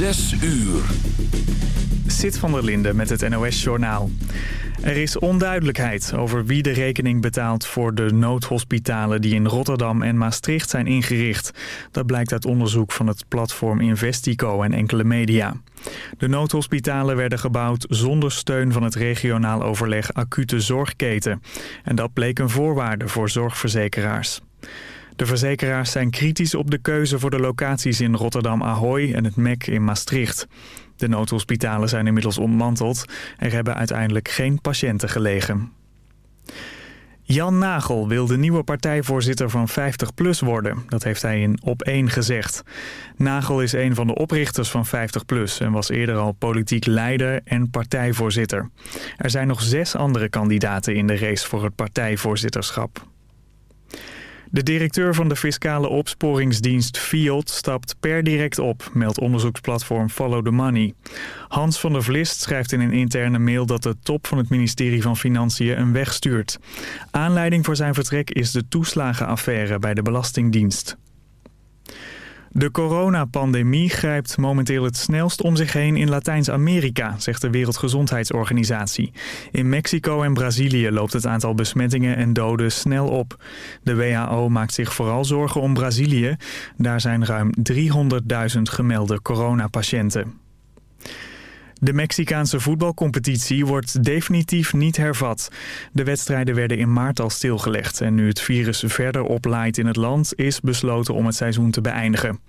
Zes uur. Zit van der Linde met het NOS-journaal. Er is onduidelijkheid over wie de rekening betaalt voor de noodhospitalen die in Rotterdam en Maastricht zijn ingericht. Dat blijkt uit onderzoek van het platform Investico en enkele media. De noodhospitalen werden gebouwd zonder steun van het regionaal overleg acute zorgketen. En dat bleek een voorwaarde voor zorgverzekeraars. De verzekeraars zijn kritisch op de keuze voor de locaties in Rotterdam-Ahoy en het MEC in Maastricht. De noodhospitalen zijn inmiddels ontmanteld. Er hebben uiteindelijk geen patiënten gelegen. Jan Nagel wil de nieuwe partijvoorzitter van 50PLUS worden. Dat heeft hij in Op1 gezegd. Nagel is een van de oprichters van 50PLUS... en was eerder al politiek leider en partijvoorzitter. Er zijn nog zes andere kandidaten in de race voor het partijvoorzitterschap. De directeur van de fiscale opsporingsdienst FIOD stapt per direct op, meldt onderzoeksplatform Follow the Money. Hans van der Vlist schrijft in een interne mail dat de top van het ministerie van Financiën een weg stuurt. Aanleiding voor zijn vertrek is de toeslagenaffaire bij de Belastingdienst. De coronapandemie grijpt momenteel het snelst om zich heen in Latijns-Amerika, zegt de Wereldgezondheidsorganisatie. In Mexico en Brazilië loopt het aantal besmettingen en doden snel op. De WHO maakt zich vooral zorgen om Brazilië. Daar zijn ruim 300.000 gemelde coronapatiënten. De Mexicaanse voetbalcompetitie wordt definitief niet hervat. De wedstrijden werden in maart al stilgelegd en nu het virus verder oplaait in het land is besloten om het seizoen te beëindigen.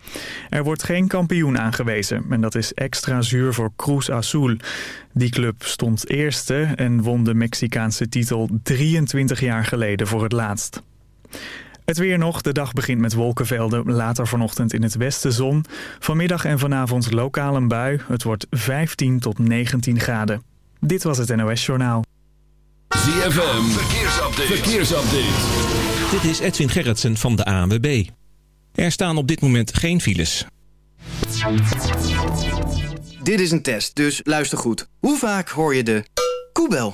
Er wordt geen kampioen aangewezen en dat is extra zuur voor Cruz Azul. Die club stond eerste en won de Mexicaanse titel 23 jaar geleden voor het laatst. Het weer nog. De dag begint met wolkenvelden. Later vanochtend in het westen zon. Vanmiddag en vanavond lokaal een bui. Het wordt 15 tot 19 graden. Dit was het NOS Journaal. ZFM. Verkeersupdate. Verkeersupdate. Dit is Edwin Gerritsen van de ANWB. Er staan op dit moment geen files. Dit is een test, dus luister goed. Hoe vaak hoor je de koebel?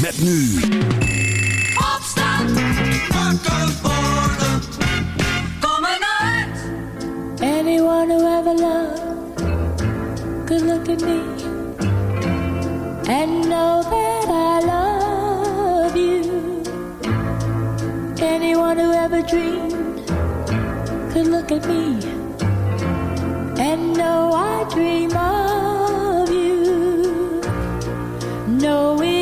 Met nu. Opstand. Wakker worden. Kom uit. Anyone who ever loved could look at me and know that I love you. Anyone who ever dreamed could look at me and know I dream of you. Knowing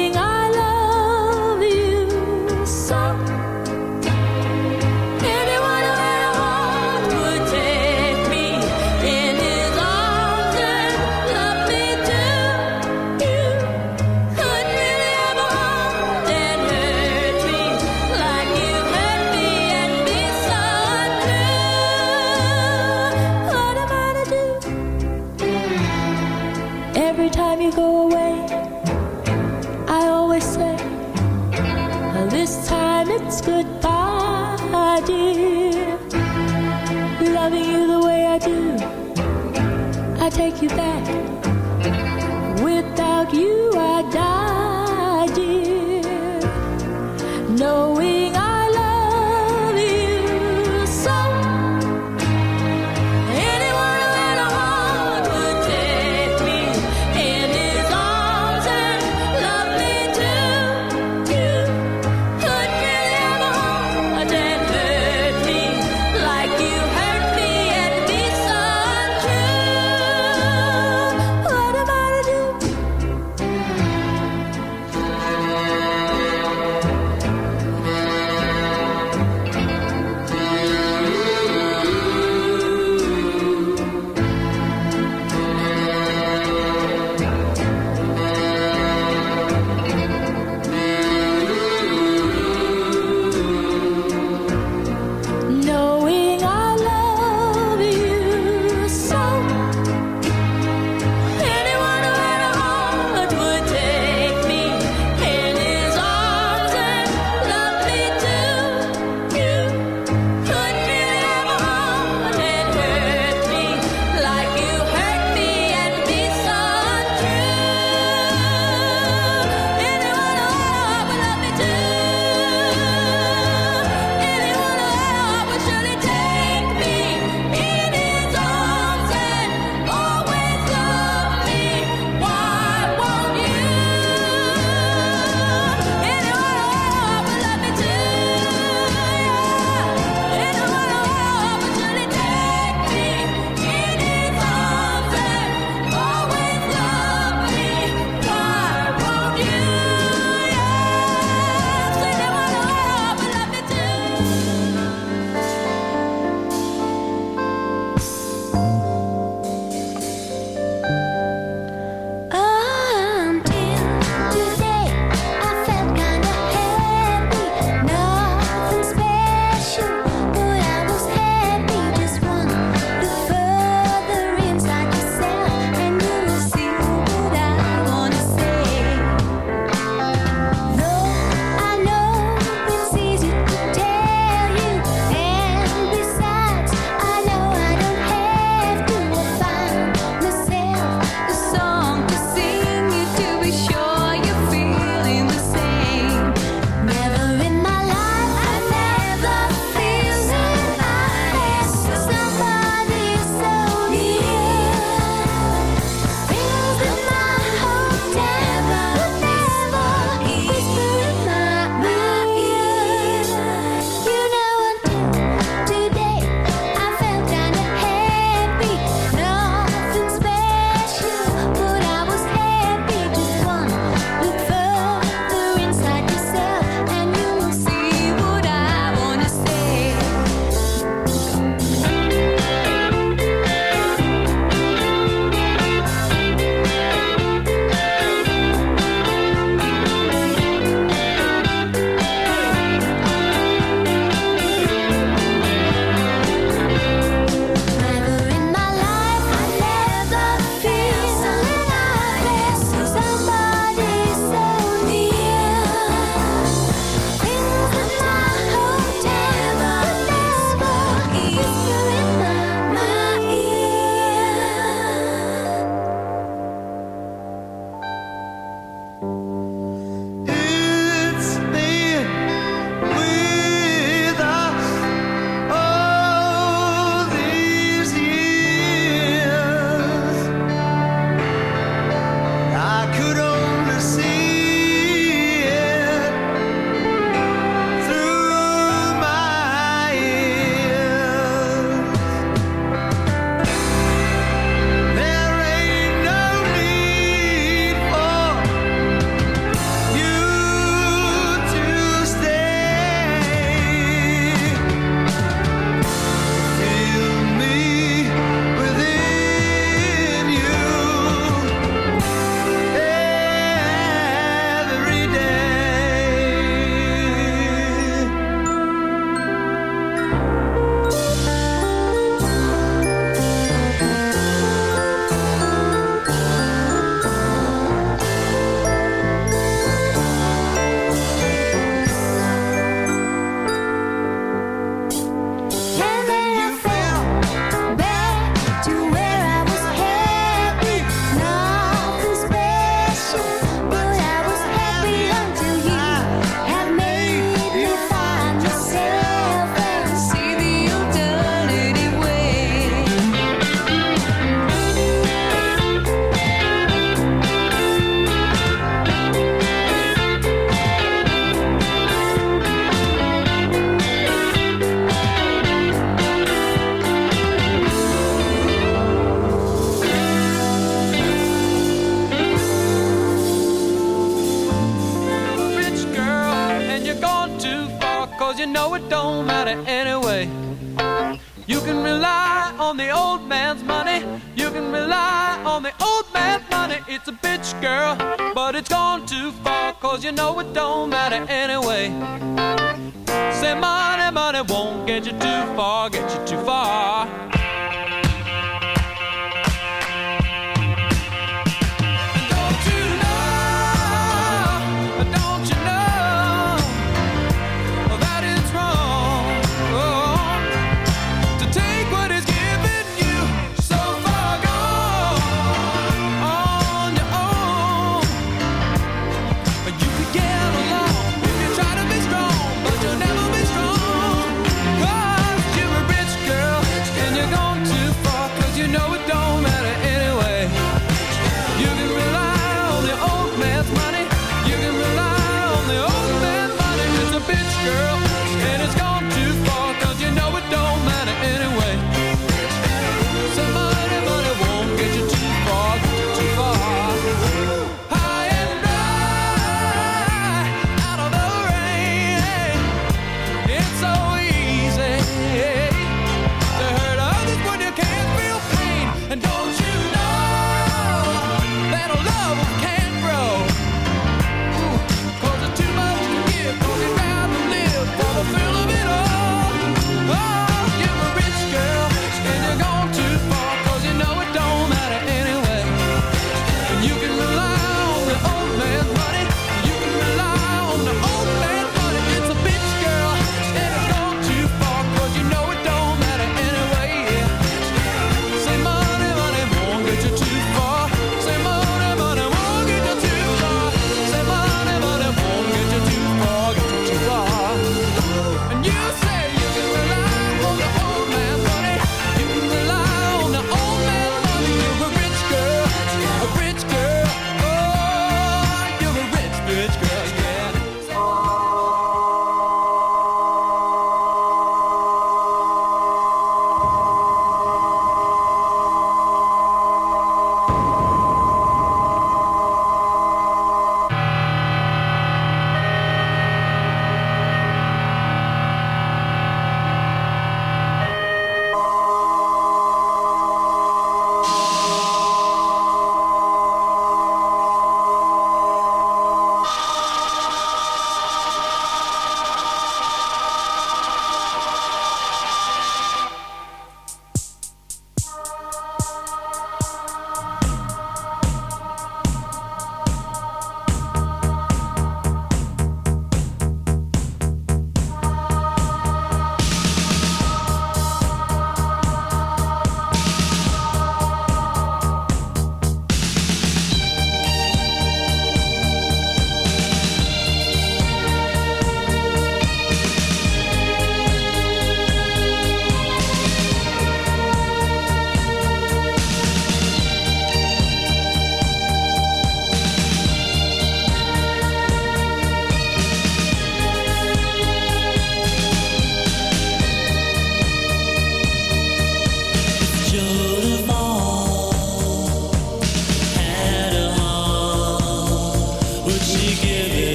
much, girl, but it's gone too far, cause you know it don't matter anyway. Say money, money won't get you too far, get you too far.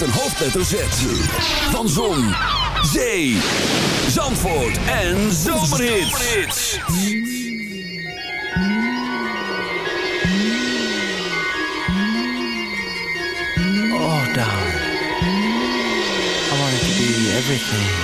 met een hoofdletter Z. Van Zon, Zee, Zandvoort en Zomerhits. Oh, darling. I wanted to be everything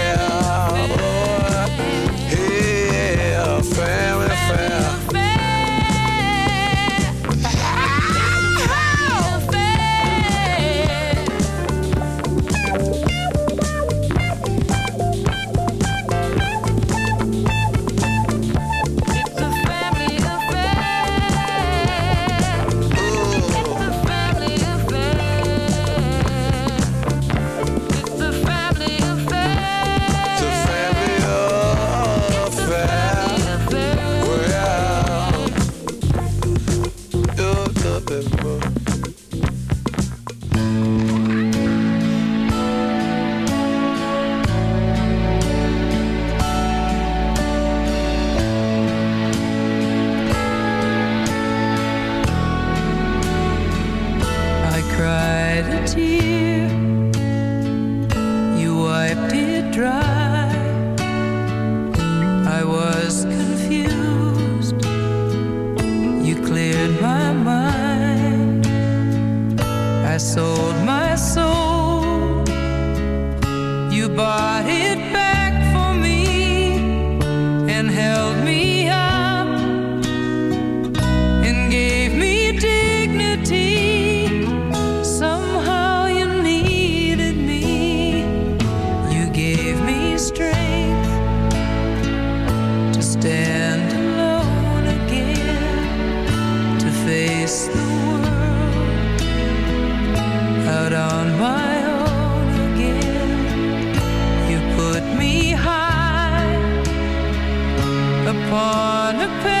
the pain.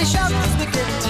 body shop was the